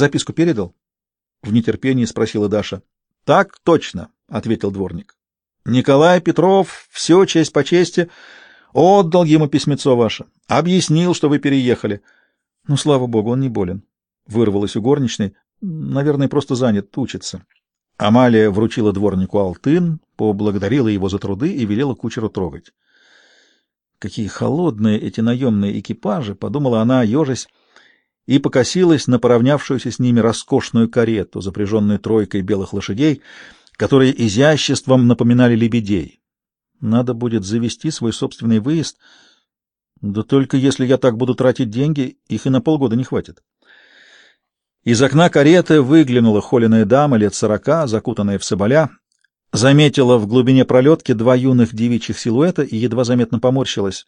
Записку передал? В нетерпении спросила Даша. Так точно, ответил дворник. Николай Петров, все честь по чести, отдал ему письмецо ваше, объяснил, что вы переехали. Ну, слава богу, он не болен. Вырвалась у горничной. Наверное, просто занят, учится. Амалия вручила дворнику алтын, поблагодарила его за труды и велела кучеру трогать. Какие холодные эти наемные экипажи, подумала она, ежась, и покосилась на поравнявшуюся с ними роскошную карету, запряженную тройкой белых лошадей, которые изяществом напоминали лебедей. Надо будет завести свой собственный выезд, да только если я так буду тратить деньги, их и на полгода не хватит. Из окна кареты выглянула холеная дама лет сорока, закутанная в соболя, заметила в глубине пролетки два юных девичьих силуэта и едва заметно поморщилась.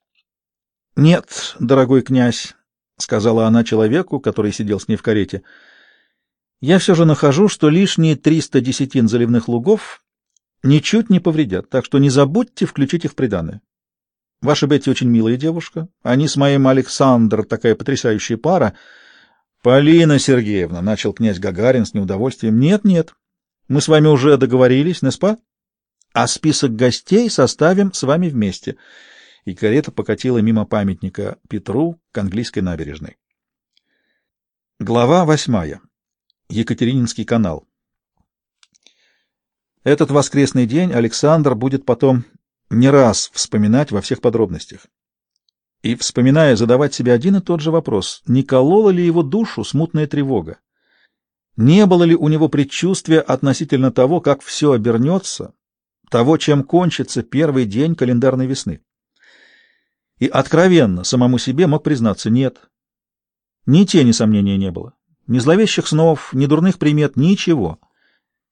— Нет, дорогой князь, — сказала она человеку, который сидел с ней в карете, — я все же нахожу, что лишние триста десятин заливных лугов ничуть не повредят, так что не забудьте включить их в приданое. Ваша Бетти очень милая девушка, они с моим Александр такая потрясающая пара — Полина Сергеевна, начал князь Гагарин с неудовольствием. Нет, нет. Мы с вами уже договорились, не спа? А список гостей составим с вами вместе. И карета покатила мимо памятника Петру к английской набережной. Глава восьмая. Екатерининский канал. Этот воскресный день Александр будет потом не раз вспоминать во всех подробностях и, вспоминая, задавать себе один и тот же вопрос, не колола ли его душу смутная тревога? Не было ли у него предчувствия относительно того, как все обернется, того, чем кончится первый день календарной весны? И откровенно самому себе мог признаться «нет». Ни тени сомнения не было, ни зловещих снов, ни дурных примет, ничего.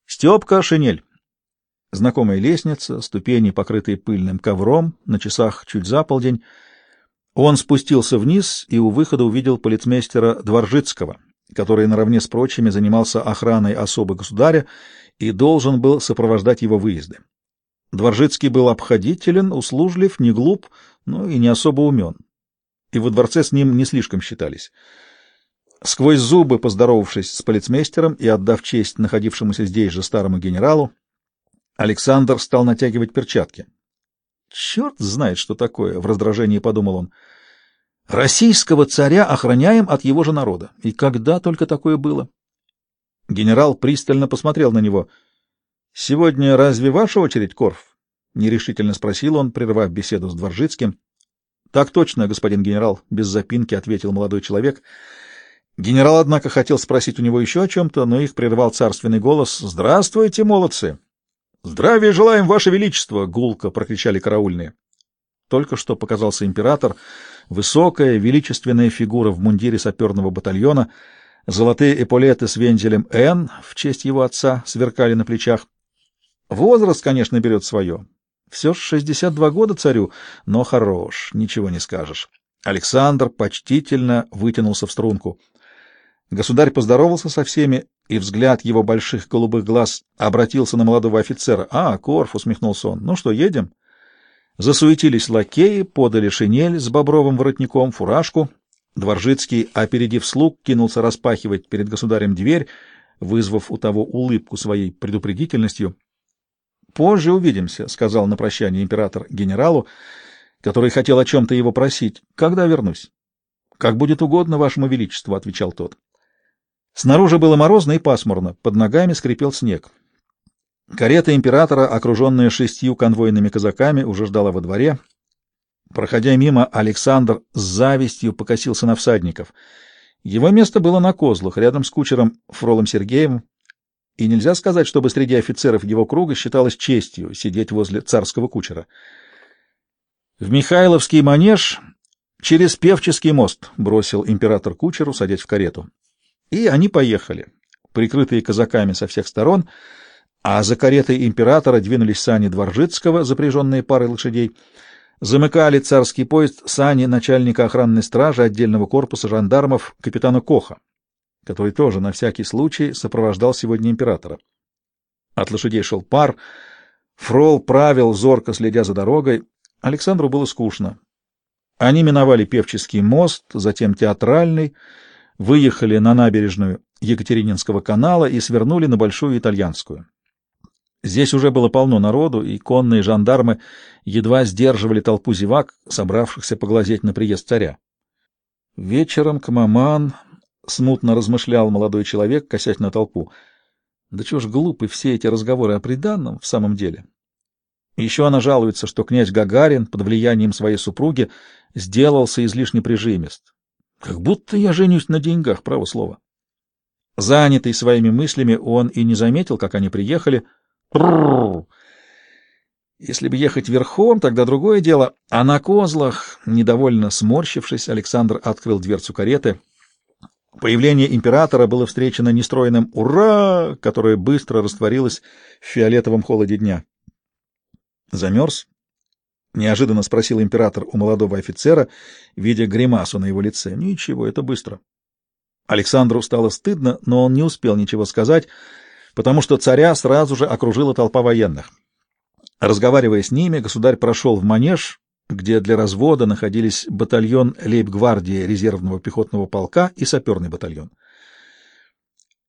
Степка, шинель. Знакомая лестница, ступени, покрытые пыльным ковром, на часах чуть за полдень — он спустился вниз и у выхода увидел полицмейстера Дворжицкого, который наравне с прочими занимался охраной особы государя и должен был сопровождать его выезды. Дворжицкий был обходителен, услужлив, не глуп, но и не особо умен. И во дворце с ним не слишком считались. Сквозь зубы, поздоровавшись с полицмейстером и отдав честь находившемуся здесь же старому генералу, Александр стал натягивать перчатки. Черт знает, что такое, — в раздражении подумал он. Российского царя охраняем от его же народа. И когда только такое было? Генерал пристально посмотрел на него. — Сегодня разве ваша очередь, Корф? — нерешительно спросил он, прервав беседу с Дворжицким. — Так точно, господин генерал, — без запинки ответил молодой человек. Генерал, однако, хотел спросить у него еще о чем-то, но их прервал царственный голос. — Здравствуйте, молодцы! «Здравия желаем, Ваше Величество!» — гулко прокричали караульные. Только что показался император, высокая, величественная фигура в мундире саперного батальона, золотые эполеты с вензелем «Н» в честь его отца сверкали на плечах. Возраст, конечно, берет свое. Все ж 62 года царю, но хорош, ничего не скажешь. Александр почтительно вытянулся в струнку. Государь поздоровался со всеми и взгляд его больших голубых глаз обратился на молодого офицера. «А, Корф!» — усмехнулся он. «Ну что, едем?» Засуетились лакеи, подали шинель с бобровым воротником, фуражку. Дворжицкий, опередив слуг, кинулся распахивать перед государем дверь, вызвав у того улыбку своей предупредительностью. «Позже увидимся», — сказал на прощание император генералу, который хотел о чем-то его просить. «Когда вернусь?» «Как будет угодно, вашему величеству», — отвечал тот. Снаружи было морозно и пасмурно, под ногами скрипел снег. Карета императора, окруженная шестью конвойными казаками, уже ждала во дворе. Проходя мимо, Александр с завистью покосился на всадников. Его место было на козлах, рядом с кучером Фролом Сергеем, и нельзя сказать, чтобы среди офицеров его круга считалось честью сидеть возле царского кучера. В Михайловский манеж через Певческий мост бросил император кучеру садясь в карету. И они поехали, прикрытые казаками со всех сторон, а за каретой императора двинулись сани Дворжицкого, запряженные парой лошадей. Замыкали царский поезд сани начальника охранной стражи отдельного корпуса жандармов капитана Коха, который тоже на всякий случай сопровождал сегодня императора. От лошадей шел пар, Фрол правил, зорко следя за дорогой. Александру было скучно. Они миновали Певческий мост, затем Театральный, выехали на набережную Екатерининского канала и свернули на Большую Итальянскую. Здесь уже было полно народу, и конные жандармы едва сдерживали толпу зевак, собравшихся поглазеть на приезд царя. Вечером к маман смутно размышлял молодой человек, косясь на толпу. Да чего ж глупы все эти разговоры о приданном в самом деле. Еще она жалуется, что князь Гагарин под влиянием своей супруги сделался излишне прижимист. Как будто я женюсь на деньгах, право слово. Занятый своими мыслями, он и не заметил, как они приехали — если бы ехать верхом, тогда другое дело. А на козлах, недовольно сморщившись, Александр открыл дверцу кареты. Появление императора было встречено нестроенным «Ура!», которое быстро растворилось в фиолетовом холоде дня. «Замерз?» — неожиданно спросил император у молодого офицера, видя гримасу на его лице. «Ничего, это быстро». Александру стало стыдно, но он не успел ничего сказать — потому что царя сразу же окружила толпа военных. Разговаривая с ними, государь прошел в манеж, где для развода находились батальон лейб-гвардии резервного пехотного полка и саперный батальон.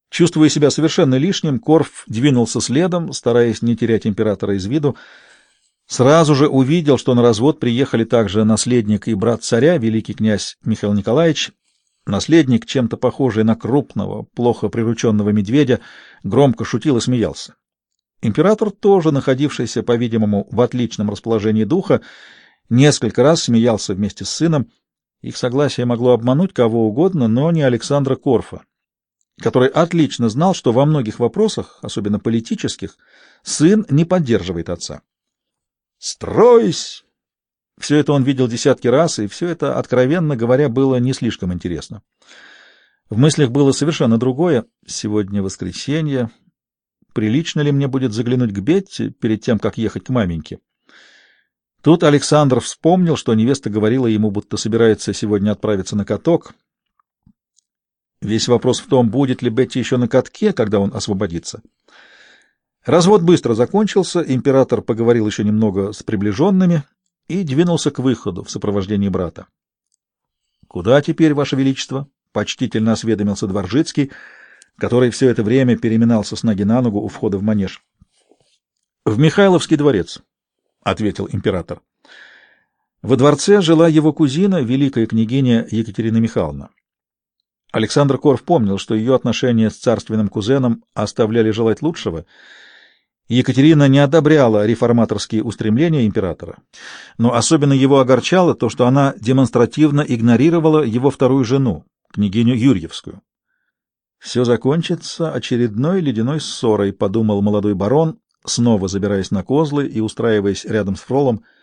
Чувствуя себя совершенно лишним, Корф двинулся следом, стараясь не терять императора из виду. Сразу же увидел, что на развод приехали также наследник и брат царя, великий князь Михаил Николаевич, Наследник, чем-то похожий на крупного, плохо прирученного медведя, громко шутил и смеялся. Император, тоже находившийся, по-видимому, в отличном расположении духа, несколько раз смеялся вместе с сыном. Их согласие могло обмануть кого угодно, но не Александра Корфа, который отлично знал, что во многих вопросах, особенно политических, сын не поддерживает отца. «Стройсь!» Все это он видел десятки раз, и все это, откровенно говоря, было не слишком интересно. В мыслях было совершенно другое. Сегодня воскресенье. Прилично ли мне будет заглянуть к Бетти перед тем, как ехать к маменьке? Тут Александр вспомнил, что невеста говорила ему, будто собирается сегодня отправиться на каток. Весь вопрос в том, будет ли Бетти еще на катке, когда он освободится. Развод быстро закончился, император поговорил еще немного с приближенными — и двинулся к выходу в сопровождении брата. — Куда теперь, Ваше Величество? — почтительно осведомился Дворжицкий, который все это время переминался с ноги на ногу у входа в манеж. — В Михайловский дворец, — ответил император. Во дворце жила его кузина, великая княгиня Екатерина Михайловна. Александр Корф помнил, что ее отношения с царственным кузеном оставляли желать лучшего — Екатерина не одобряла реформаторские устремления императора, но особенно его огорчало то, что она демонстративно игнорировала его вторую жену, княгиню Юрьевскую. «Все закончится очередной ледяной ссорой», — подумал молодой барон, снова забираясь на козлы и устраиваясь рядом с Фролом —